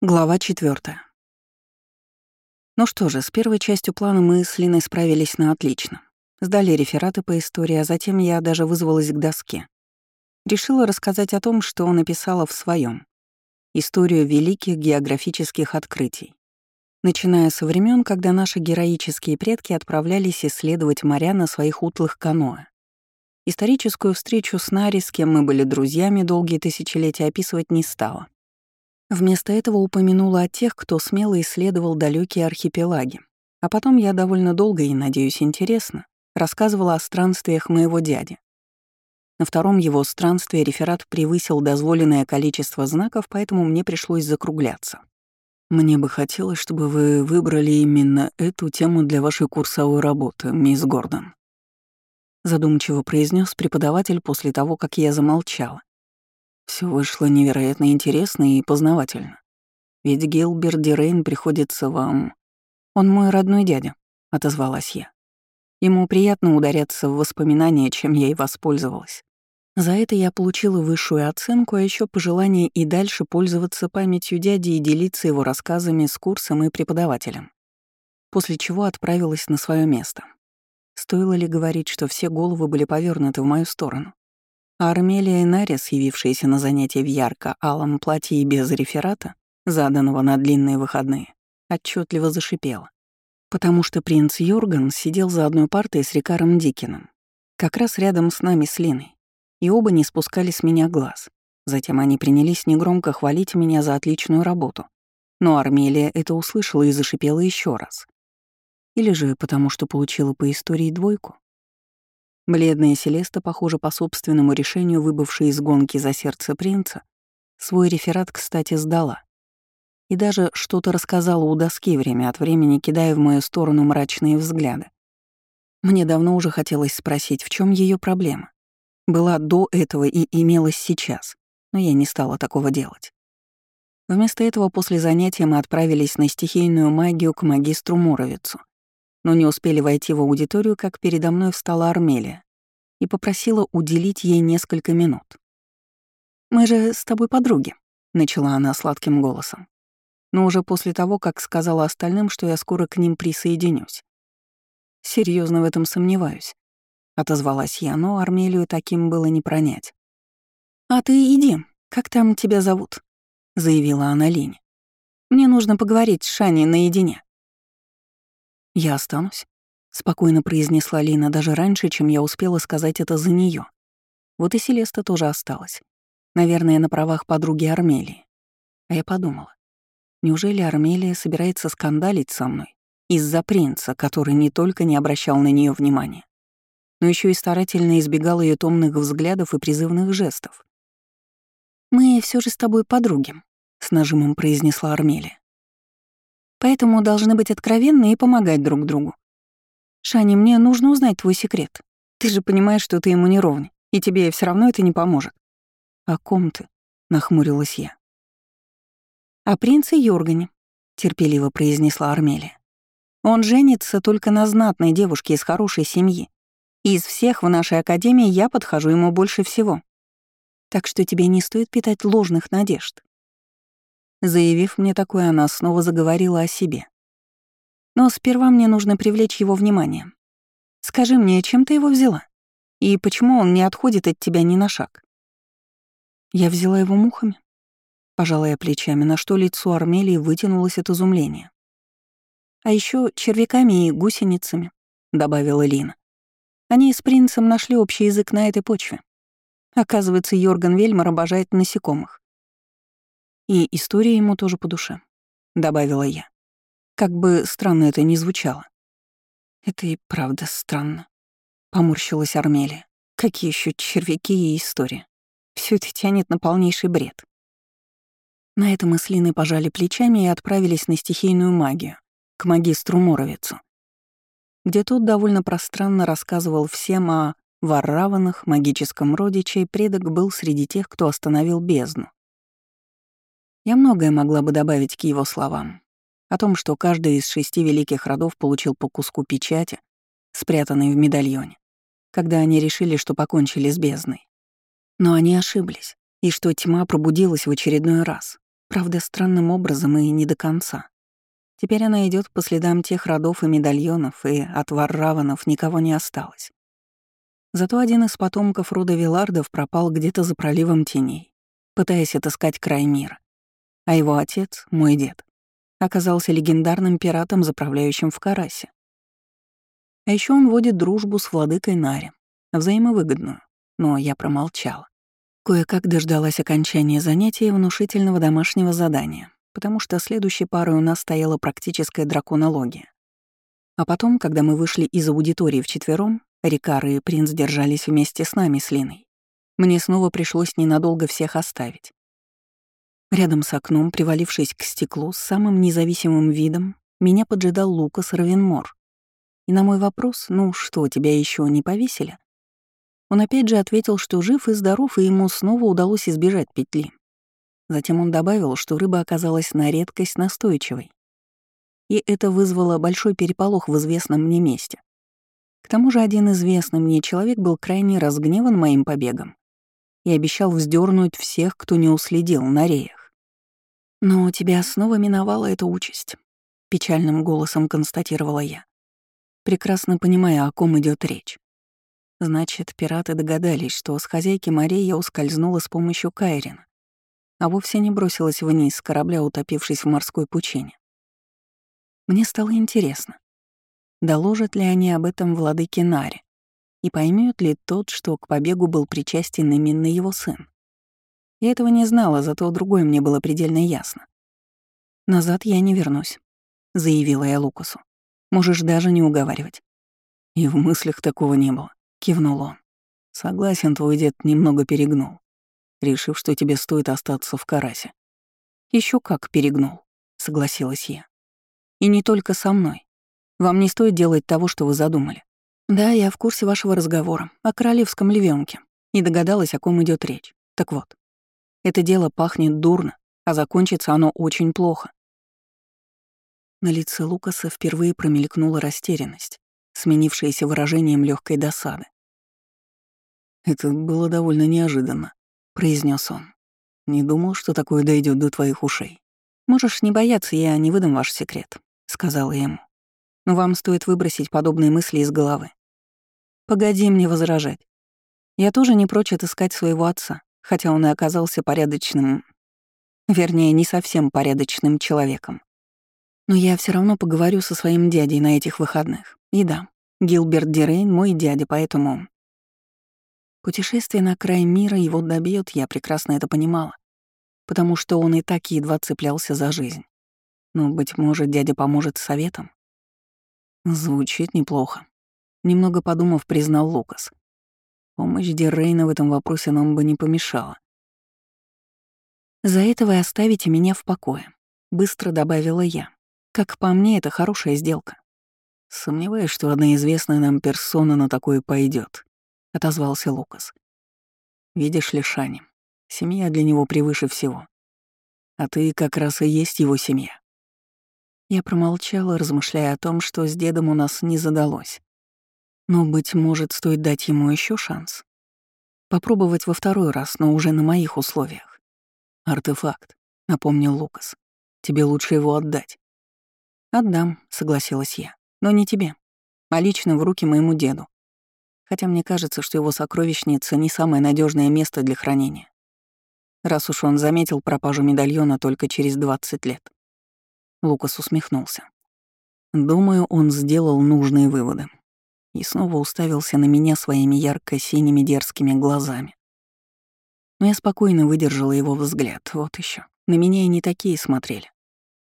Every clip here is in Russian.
Глава четвертая. Ну что же, с первой частью плана мы с Линой справились на отлично. Сдали рефераты по истории, а затем я даже вызвалась к доске. Решила рассказать о том, что написала в своем историю великих географических открытий. Начиная со времен, когда наши героические предки отправлялись исследовать моря на своих утлых каноэ. Историческую встречу с Нари, с кем мы были друзьями долгие тысячелетия, описывать не стала. Вместо этого упомянула о тех, кто смело исследовал далекие архипелаги. А потом я довольно долго и, надеюсь, интересно рассказывала о странствиях моего дяди. На втором его странстве реферат превысил дозволенное количество знаков, поэтому мне пришлось закругляться. «Мне бы хотелось, чтобы вы выбрали именно эту тему для вашей курсовой работы, мисс Гордон», задумчиво произнес преподаватель после того, как я замолчала все вышло невероятно интересно и познавательно. Ведь Гилберт Дирейн приходится вам... Он мой родной дядя, — отозвалась я. Ему приятно ударяться в воспоминания, чем я и воспользовалась. За это я получила высшую оценку, а еще пожелание и дальше пользоваться памятью дяди и делиться его рассказами с курсом и преподавателем. После чего отправилась на свое место. Стоило ли говорить, что все головы были повернуты в мою сторону? А Армелия Нарис, явившаяся на занятие в ярко-алом платье и без реферата, заданного на длинные выходные, отчетливо зашипела. Потому что принц Йорган сидел за одной партой с Рикаром Дикиным, как раз рядом с нами с Линой, и оба не спускали с меня глаз. Затем они принялись негромко хвалить меня за отличную работу. Но Армелия это услышала и зашипела еще раз. Или же потому, что получила по истории двойку. Бледная Селеста, похоже, по собственному решению, выбывшая из гонки за сердце принца, свой реферат, кстати, сдала. И даже что-то рассказала у доски время от времени, кидая в мою сторону мрачные взгляды. Мне давно уже хотелось спросить, в чем ее проблема. Была до этого и имелась сейчас, но я не стала такого делать. Вместо этого после занятия мы отправились на стихийную магию к магистру Муровицу но не успели войти в аудиторию, как передо мной встала Армелия и попросила уделить ей несколько минут. «Мы же с тобой подруги», — начала она сладким голосом. Но уже после того, как сказала остальным, что я скоро к ним присоединюсь. Серьезно в этом сомневаюсь», — отозвалась я, но Армелию таким было не пронять. «А ты иди, как там тебя зовут?» — заявила она Лине. «Мне нужно поговорить с Шаней наедине». «Я останусь», — спокойно произнесла Лина даже раньше, чем я успела сказать это за нее. Вот и Селеста тоже осталась. Наверное, на правах подруги Армелии. А я подумала, неужели Армелия собирается скандалить со мной из-за принца, который не только не обращал на нее внимания, но еще и старательно избегал ее томных взглядов и призывных жестов. «Мы все же с тобой подруги», — с нажимом произнесла Армелия. Поэтому должны быть откровенны и помогать друг другу. Шани, мне нужно узнать твой секрет. Ты же понимаешь, что ты ему не ровня, и тебе все равно это не поможет. О ком ты? нахмурилась я. О принце Йоргане, терпеливо произнесла Армелия. Он женится только на знатной девушке из хорошей семьи. И из всех в нашей академии я подхожу ему больше всего. Так что тебе не стоит питать ложных надежд. Заявив мне такое, она снова заговорила о себе. Но сперва мне нужно привлечь его внимание. Скажи мне, чем ты его взяла? И почему он не отходит от тебя ни на шаг? Я взяла его мухами. Пожалая плечами, на что лицо Армелии вытянулось от изумления. А еще червяками и гусеницами, добавила Лина. Они с принцем нашли общий язык на этой почве. Оказывается, Йорган Вельмар обожает насекомых. И история ему тоже по душе, добавила я. Как бы странно это ни звучало. Это и правда странно. Поморщилась Армелия. Какие еще червяки и история. Все это тянет на полнейший бред. На этом мы с Линой пожали плечами и отправились на стихийную магию, к магистру Моровицу, где тот довольно пространно рассказывал всем о варраванах, магическом роде, чей предок был среди тех, кто остановил бездну. Я многое могла бы добавить к его словам. О том, что каждый из шести великих родов получил по куску печати, спрятанной в медальоне, когда они решили, что покончили с бездной. Но они ошиблись, и что тьма пробудилась в очередной раз, Правда, странным образом и не до конца. Теперь она идет по следам тех родов и медальонов, и от варраванов никого не осталось. Зато один из потомков рода Вилардов пропал где-то за проливом теней, пытаясь отыскать край мира. А его отец, мой дед, оказался легендарным пиратом, заправляющим в Карасе. А еще он водит дружбу с владыкой Нари, взаимовыгодную, но я промолчала. Кое-как дождалась окончания занятия внушительного домашнего задания, потому что следующей парой у нас стояла практическая драконология. А потом, когда мы вышли из аудитории вчетвером, Рикар и принц держались вместе с нами с Линой. Мне снова пришлось ненадолго всех оставить. Рядом с окном, привалившись к стеклу с самым независимым видом, меня поджидал Лукас Равенмор. И на мой вопрос «Ну что, тебя еще не повесили?» Он опять же ответил, что жив и здоров, и ему снова удалось избежать петли. Затем он добавил, что рыба оказалась на редкость настойчивой. И это вызвало большой переполох в известном мне месте. К тому же один известный мне человек был крайне разгневан моим побегом и обещал вздернуть всех, кто не уследил на реях. «Но тебя снова миновала эта участь», — печальным голосом констатировала я, прекрасно понимая, о ком идет речь. Значит, пираты догадались, что с хозяйки морей я ускользнула с помощью Кайрина, а вовсе не бросилась вниз с корабля, утопившись в морской пучине. Мне стало интересно, доложат ли они об этом владыке Наре, и поймет ли тот, что к побегу был причастен именно его сын. Я этого не знала, зато другое мне было предельно ясно. «Назад я не вернусь», — заявила я Лукасу. «Можешь даже не уговаривать». И в мыслях такого не было. — кивнул он. «Согласен, твой дед немного перегнул, решив, что тебе стоит остаться в Карасе». Еще как перегнул», — согласилась я. «И не только со мной. Вам не стоит делать того, что вы задумали. Да, я в курсе вашего разговора о королевском львенке и догадалась, о ком идет речь. Так вот, это дело пахнет дурно, а закончится оно очень плохо. На лице Лукаса впервые промелькнула растерянность сменившееся выражением легкой досады. «Это было довольно неожиданно», — произнес он. «Не думал, что такое дойдет до твоих ушей. Можешь не бояться, я не выдам ваш секрет», — сказала ему. «Но вам стоит выбросить подобные мысли из головы. Погоди мне возражать. Я тоже не прочь отыскать своего отца, хотя он и оказался порядочным... Вернее, не совсем порядочным человеком. Но я все равно поговорю со своим дядей на этих выходных. И да, Гилберт Дирейн — мой дядя, поэтому... Путешествие на край мира его добьет, я прекрасно это понимала, потому что он и так едва цеплялся за жизнь. Но, быть может, дядя поможет советом? Звучит неплохо. Немного подумав, признал Лукас. Помощь Дирейна в этом вопросе нам бы не помешала. «За это вы оставите меня в покое», — быстро добавила я. «Как по мне, это хорошая сделка». «Сомневаюсь, что одна известная нам персона на такое пойдет, отозвался Лукас. «Видишь ли, Шани, семья для него превыше всего. А ты как раз и есть его семья». Я промолчала, размышляя о том, что с дедом у нас не задалось. Но, быть может, стоит дать ему еще шанс. Попробовать во второй раз, но уже на моих условиях. «Артефакт», — напомнил Лукас. «Тебе лучше его отдать». «Отдам», — согласилась я. Но не тебе, а лично в руки моему деду. Хотя мне кажется, что его сокровищница не самое надежное место для хранения. Раз уж он заметил пропажу медальона только через 20 лет. Лукас усмехнулся. Думаю, он сделал нужные выводы. И снова уставился на меня своими ярко-синими дерзкими глазами. Но я спокойно выдержала его взгляд, вот еще. На меня и не такие смотрели.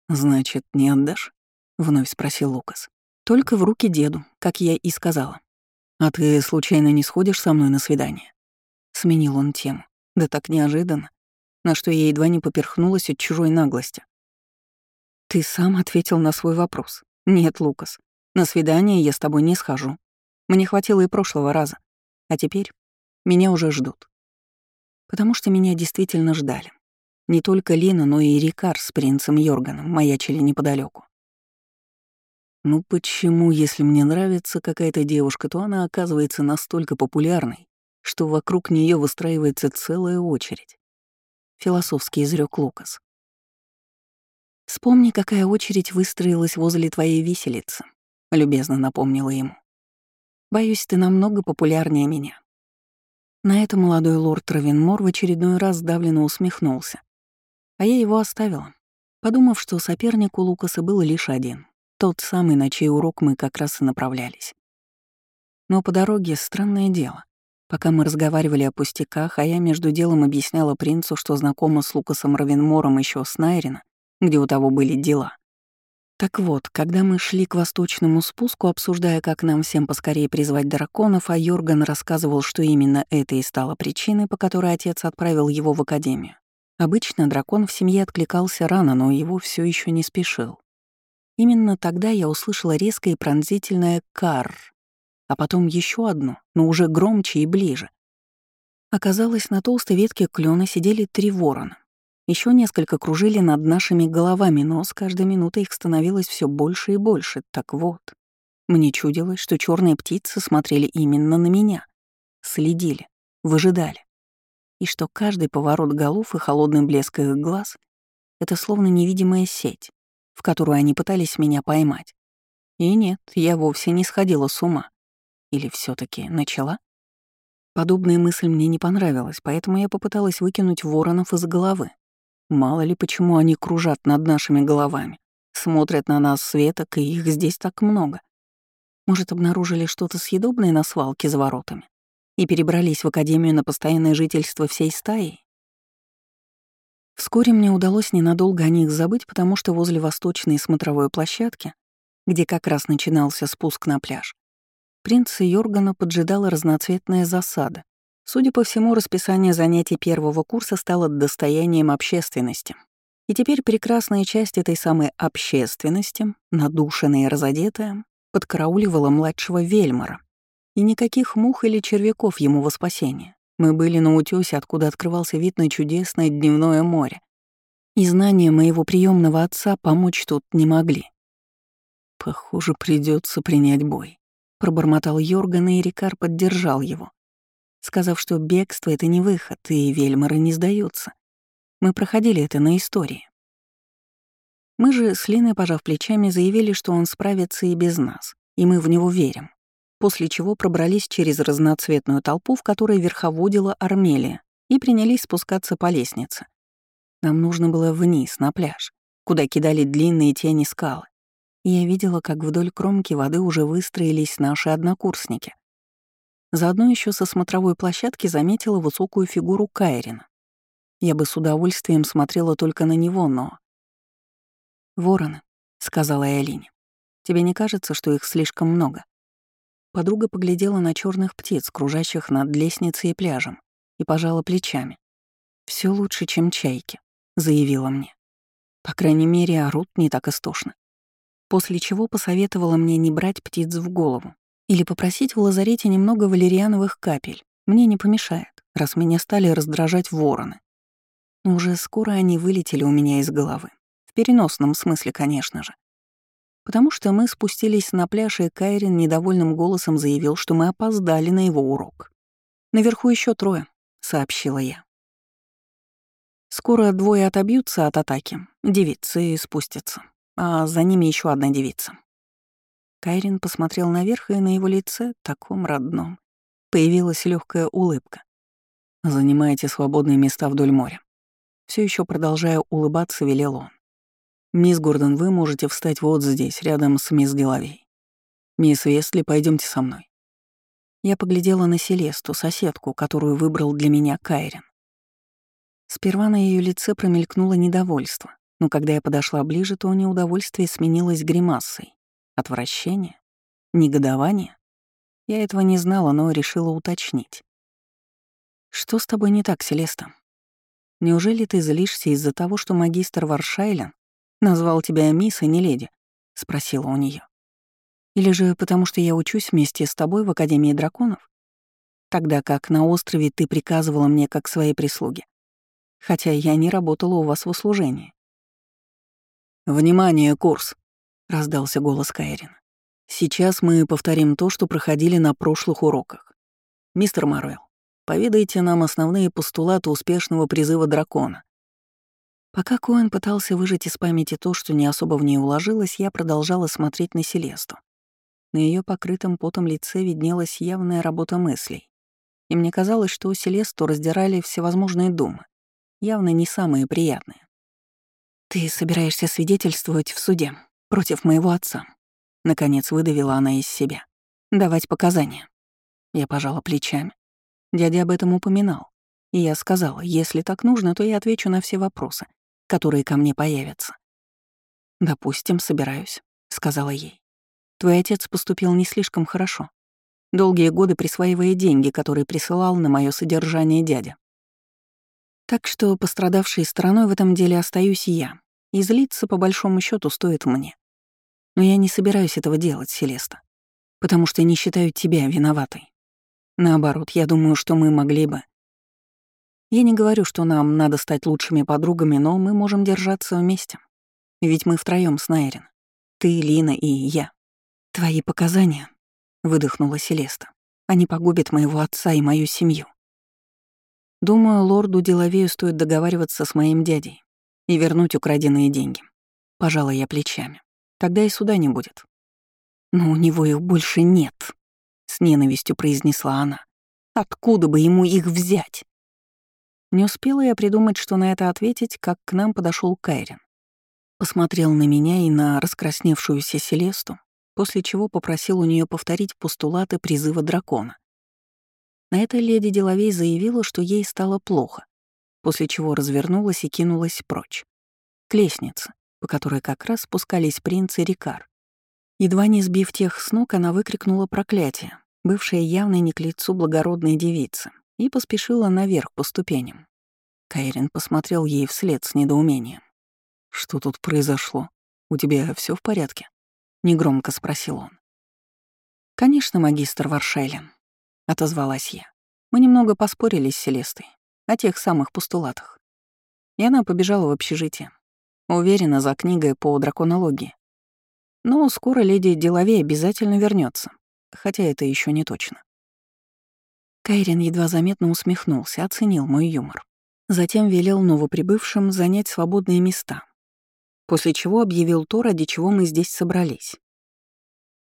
«Значит, не отдашь?» — вновь спросил Лукас. Только в руки деду, как я и сказала. «А ты случайно не сходишь со мной на свидание?» Сменил он тему. Да так неожиданно, на что я едва не поперхнулась от чужой наглости. «Ты сам ответил на свой вопрос. Нет, Лукас, на свидание я с тобой не схожу. Мне хватило и прошлого раза. А теперь меня уже ждут. Потому что меня действительно ждали. Не только Лина, но и Рикар с принцем Йорганом маячили неподалеку. Ну почему, если мне нравится какая-то девушка, то она оказывается настолько популярной, что вокруг нее выстраивается целая очередь? Философский изрек Лукас. «Вспомни, какая очередь выстроилась возле твоей виселицы», — любезно напомнила ему. «Боюсь, ты намного популярнее меня». На это молодой лорд Равенмор в очередной раз сдавленно усмехнулся. А я его оставила, подумав, что соперник у Лукаса был лишь один, тот самый, на чей урок мы как раз и направлялись. Но по дороге странное дело. Пока мы разговаривали о пустяках, а я между делом объясняла принцу, что знакома с Лукасом Равенмором еще с Найрина, где у того были дела. Так вот, когда мы шли к восточному спуску, обсуждая, как нам всем поскорее призвать драконов, а Йорган рассказывал, что именно это и стало причиной, по которой отец отправил его в академию. Обычно дракон в семье откликался рано, но его все еще не спешил. Именно тогда я услышала резкое и пронзительное «кар», а потом еще одно, но уже громче и ближе. Оказалось, на толстой ветке клена сидели три ворона. Еще несколько кружили над нашими головами, но с каждой минутой их становилось все больше и больше. Так вот, мне чудилось, что черные птицы смотрели именно на меня, следили, выжидали, и что каждый поворот голов и холодный блеск их глаз — это словно невидимая сеть, в которую они пытались меня поймать. И нет, я вовсе не сходила с ума. Или все таки начала? Подобная мысль мне не понравилась, поэтому я попыталась выкинуть воронов из головы. Мало ли почему они кружат над нашими головами, смотрят на нас светок, и их здесь так много. Может, обнаружили что-то съедобное на свалке за воротами и перебрались в академию на постоянное жительство всей стаи? Вскоре мне удалось ненадолго о них забыть, потому что возле восточной смотровой площадки, где как раз начинался спуск на пляж, принца Йоргана поджидала разноцветная засада, Судя по всему, расписание занятий первого курса стало достоянием общественности. И теперь прекрасная часть этой самой общественности, надушенная и разодетая, подкарауливала младшего Вельмара. И никаких мух или червяков ему во спасение. Мы были на утёсе, откуда открывался вид на чудесное дневное море. И знания моего приемного отца помочь тут не могли. «Похоже, придется принять бой», — пробормотал Йорган, и Рикар поддержал его сказав, что бегство — это не выход, и вельмары не сдаются. Мы проходили это на истории. Мы же с Линой, пожав плечами, заявили, что он справится и без нас, и мы в него верим, после чего пробрались через разноцветную толпу, в которой верховодила Армелия, и принялись спускаться по лестнице. Нам нужно было вниз, на пляж, куда кидали длинные тени скалы. Я видела, как вдоль кромки воды уже выстроились наши однокурсники. Заодно еще со смотровой площадки заметила высокую фигуру Кайрина. Я бы с удовольствием смотрела только на него, но... «Вороны», — сказала я Алине. «Тебе не кажется, что их слишком много?» Подруга поглядела на черных птиц, кружащих над лестницей и пляжем, и пожала плечами. Все лучше, чем чайки», — заявила мне. По крайней мере, орут не так истошно. После чего посоветовала мне не брать птиц в голову, или попросить в лазарете немного валериановых капель. Мне не помешает, раз меня стали раздражать вороны. Уже скоро они вылетели у меня из головы. В переносном смысле, конечно же. Потому что мы спустились на пляж, и Кайрин недовольным голосом заявил, что мы опоздали на его урок. «Наверху еще трое», — сообщила я. Скоро двое отобьются от атаки, девицы спустятся, а за ними еще одна девица. Кайрин посмотрел наверх, и на его лице, таком родном, появилась легкая улыбка. «Занимайте свободные места вдоль моря». Все еще продолжая улыбаться, велел он. «Мисс Гордон, вы можете встать вот здесь, рядом с мисс Деловей. Мисс Вестли, пойдемте со мной». Я поглядела на Селесту, соседку, которую выбрал для меня Кайрин. Сперва на ее лице промелькнуло недовольство, но когда я подошла ближе, то неудовольствие сменилось гримасой. Отвращение? Негодование? Я этого не знала, но решила уточнить. «Что с тобой не так, Селеста? Неужели ты злишься из-за того, что магистр Варшайлен назвал тебя мисс, и не леди?» — спросила у нее. «Или же потому, что я учусь вместе с тобой в Академии драконов? Тогда как на острове ты приказывала мне как своей прислуге, хотя я не работала у вас в услужении». «Внимание, курс!» Раздался голос Кайрин. Сейчас мы повторим то, что проходили на прошлых уроках. Мистер Маруэлл, поведайте нам основные постулаты успешного призыва дракона. Пока Коэн пытался выжать из памяти то, что не особо в ней уложилось, я продолжала смотреть на Селесту. На ее покрытом потом лице виднелась явная работа мыслей. И мне казалось, что Селесту раздирали всевозможные думы, явно не самые приятные. «Ты собираешься свидетельствовать в суде против моего отца?» Наконец выдавила она из себя. «Давать показания». Я пожала плечами. Дядя об этом упоминал. И я сказала, если так нужно, то я отвечу на все вопросы, которые ко мне появятся. «Допустим, собираюсь», — сказала ей. «Твой отец поступил не слишком хорошо. Долгие годы присваивая деньги, которые присылал на мое содержание дядя. Так что пострадавшей стороной в этом деле остаюсь я, и злиться, по большому счету стоит мне. Но я не собираюсь этого делать, Селеста, потому что не считаю тебя виноватой. Наоборот, я думаю, что мы могли бы... Я не говорю, что нам надо стать лучшими подругами, но мы можем держаться вместе. Ведь мы втроём с Найрин. Ты, Лина и я. Твои показания, — выдохнула Селеста. Они погубят моего отца и мою семью. Думаю, лорду Деловею стоит договариваться с моим дядей и вернуть украденные деньги. Пожалуй, я плечами. Тогда и суда не будет. Но у него их больше нет, с ненавистью произнесла она. Откуда бы ему их взять? Не успела я придумать, что на это ответить, как к нам подошел Кайрин. Посмотрел на меня и на раскрасневшуюся Селесту, после чего попросил у нее повторить постулаты призыва дракона. На это леди Деловей заявила, что ей стало плохо, после чего развернулась и кинулась прочь. К лестнице, по которой как раз спускались принц и Рикар. Едва не сбив тех с ног, она выкрикнула проклятие, бывшая явно не к лицу благородной девицы, и поспешила наверх по ступеням. Кайрин посмотрел ей вслед с недоумением. «Что тут произошло? У тебя все в порядке?» — негромко спросил он. «Конечно, магистр Варшайлен», — отозвалась я. Мы немного поспорили с Селестой о тех самых постулатах. И она побежала в общежитие. Уверена, за книгой по драконологии. Но скоро леди Деловей обязательно вернется, хотя это еще не точно. Кайрин едва заметно усмехнулся, оценил мой юмор. Затем велел новоприбывшим занять свободные места. После чего объявил то, ради чего мы здесь собрались.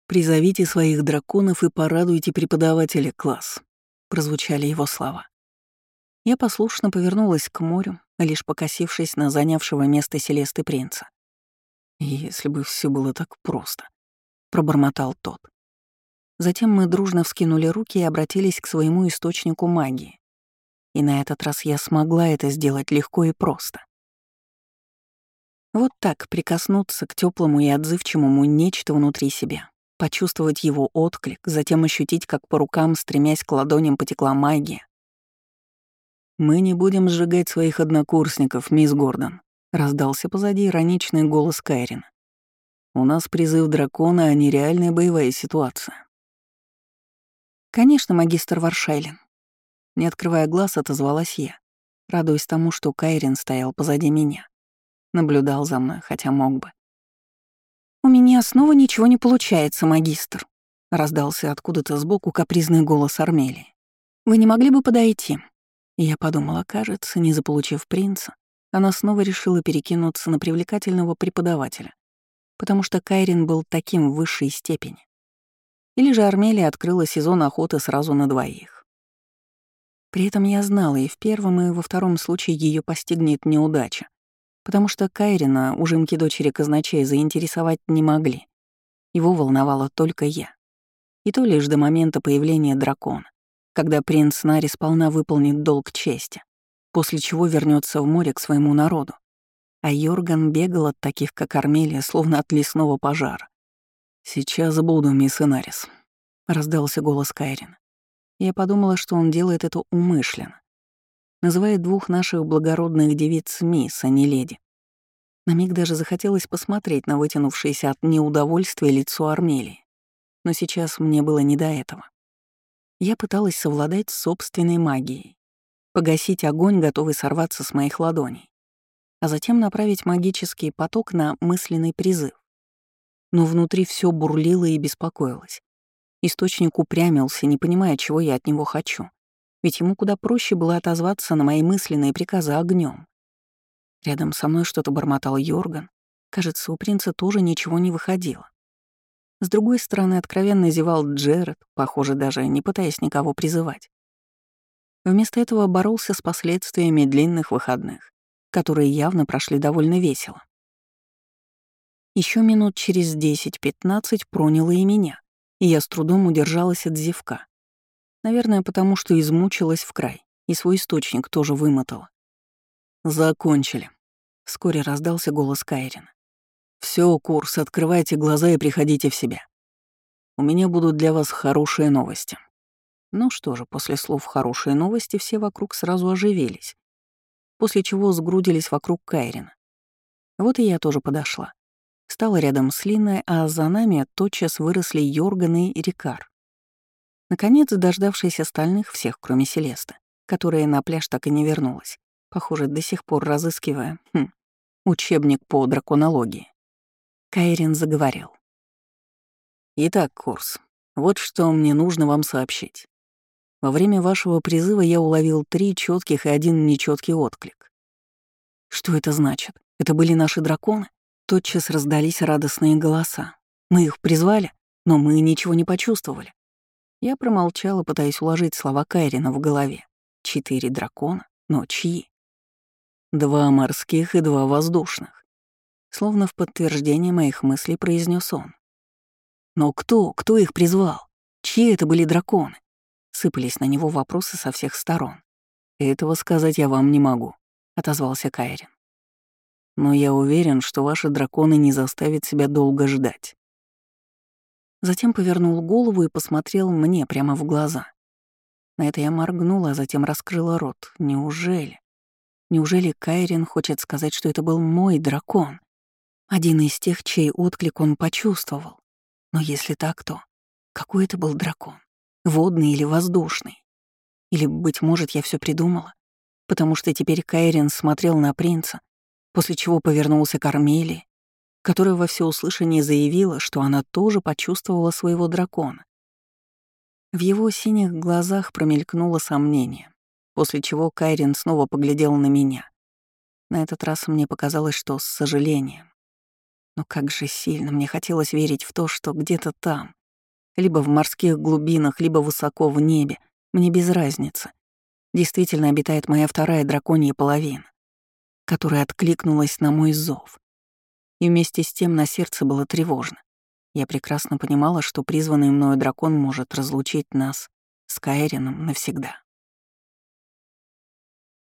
«Призовите своих драконов и порадуйте преподавателя класс», — прозвучали его слова. Я послушно повернулась к морю, лишь покосившись на занявшего место Селесты принца. «Если бы все было так просто», — пробормотал тот. Затем мы дружно вскинули руки и обратились к своему источнику магии. И на этот раз я смогла это сделать легко и просто. Вот так прикоснуться к теплому и отзывчивому нечто внутри себя, почувствовать его отклик, затем ощутить, как по рукам, стремясь к ладоням, потекла магия. «Мы не будем сжигать своих однокурсников, мисс Гордон», — раздался позади ироничный голос Кайрин. «У нас призыв дракона, а не реальная боевая ситуация». «Конечно, магистр Варшайлен». Не открывая глаз, отозвалась я, радуясь тому, что Кайрин стоял позади меня. Наблюдал за мной, хотя мог бы. «У меня снова ничего не получается, магистр», — раздался откуда-то сбоку капризный голос Армелии. «Вы не могли бы подойти?» Я подумала, кажется, не заполучив принца, она снова решила перекинуться на привлекательного преподавателя, потому что Кайрин был таким в высшей степени. Или же Армелия открыла сезон охоты сразу на двоих. При этом я знала, и в первом, и во втором случае ее постигнет неудача, потому что Кайрина ужимки дочери казначей заинтересовать не могли. Его волновала только я. И то лишь до момента появления дракона, когда принц Нари сполна выполнит долг чести, после чего вернется в море к своему народу. А Йорган бегал от таких, как Армелия, словно от лесного пожара. «Сейчас буду, мисс Инарис», — раздался голос Кайрин. Я подумала, что он делает это умышленно. Называет двух наших благородных девиц мисс, а не леди. На миг даже захотелось посмотреть на вытянувшееся от неудовольствия лицо Армелии. Но сейчас мне было не до этого. Я пыталась совладать с собственной магией, погасить огонь, готовый сорваться с моих ладоней, а затем направить магический поток на мысленный призыв но внутри все бурлило и беспокоилось. Источник упрямился, не понимая, чего я от него хочу. Ведь ему куда проще было отозваться на мои мысленные приказы огнем. Рядом со мной что-то бормотал Йорган. Кажется, у принца тоже ничего не выходило. С другой стороны, откровенно зевал Джеред, похоже, даже не пытаясь никого призывать. Вместо этого боролся с последствиями длинных выходных, которые явно прошли довольно весело. Еще минут через 10-15 проняло и меня, и я с трудом удержалась от зевка. Наверное, потому что измучилась в край, и свой источник тоже вымотала. «Закончили», — вскоре раздался голос Кайрина. Все, курс, открывайте глаза и приходите в себя. У меня будут для вас хорошие новости. Ну что же, после слов «хорошие новости» все вокруг сразу оживились, после чего сгрудились вокруг Кайрина. Вот и я тоже подошла. Стала рядом с Линой, а за нами тотчас выросли Йорган и Рикар. Наконец, дождавшись остальных, всех, кроме Селесты, которая на пляж так и не вернулась, похоже, до сих пор разыскивая хм, учебник по драконологии. Кайрин заговорил. «Итак, курс, вот что мне нужно вам сообщить. Во время вашего призыва я уловил три четких и один нечеткий отклик. Что это значит? Это были наши драконы? Тотчас раздались радостные голоса. Мы их призвали, но мы ничего не почувствовали. Я промолчала, пытаясь уложить слова Кайрина в голове. Четыре дракона? Но чьи? Два морских и два воздушных. Словно в подтверждение моих мыслей произнес он. Но кто, кто их призвал? Чьи это были драконы? Сыпались на него вопросы со всех сторон. «Этого сказать я вам не могу», — отозвался Кайрин. «Но я уверен, что ваши драконы не заставят себя долго ждать». Затем повернул голову и посмотрел мне прямо в глаза. На это я моргнула, а затем раскрыла рот. Неужели? Неужели Кайрин хочет сказать, что это был мой дракон? Один из тех, чей отклик он почувствовал. Но если так, то какой это был дракон? Водный или воздушный? Или, быть может, я все придумала? Потому что теперь Кайрин смотрел на принца, после чего повернулся к Армелии, которая во всеуслышание заявила, что она тоже почувствовала своего дракона. В его синих глазах промелькнуло сомнение, после чего Кайрин снова поглядел на меня. На этот раз мне показалось, что с сожалением. Но как же сильно мне хотелось верить в то, что где-то там, либо в морских глубинах, либо высоко в небе, мне без разницы, действительно обитает моя вторая драконья половина, которая откликнулась на мой зов. И вместе с тем на сердце было тревожно. Я прекрасно понимала, что призванный мною дракон может разлучить нас с Кайрином навсегда.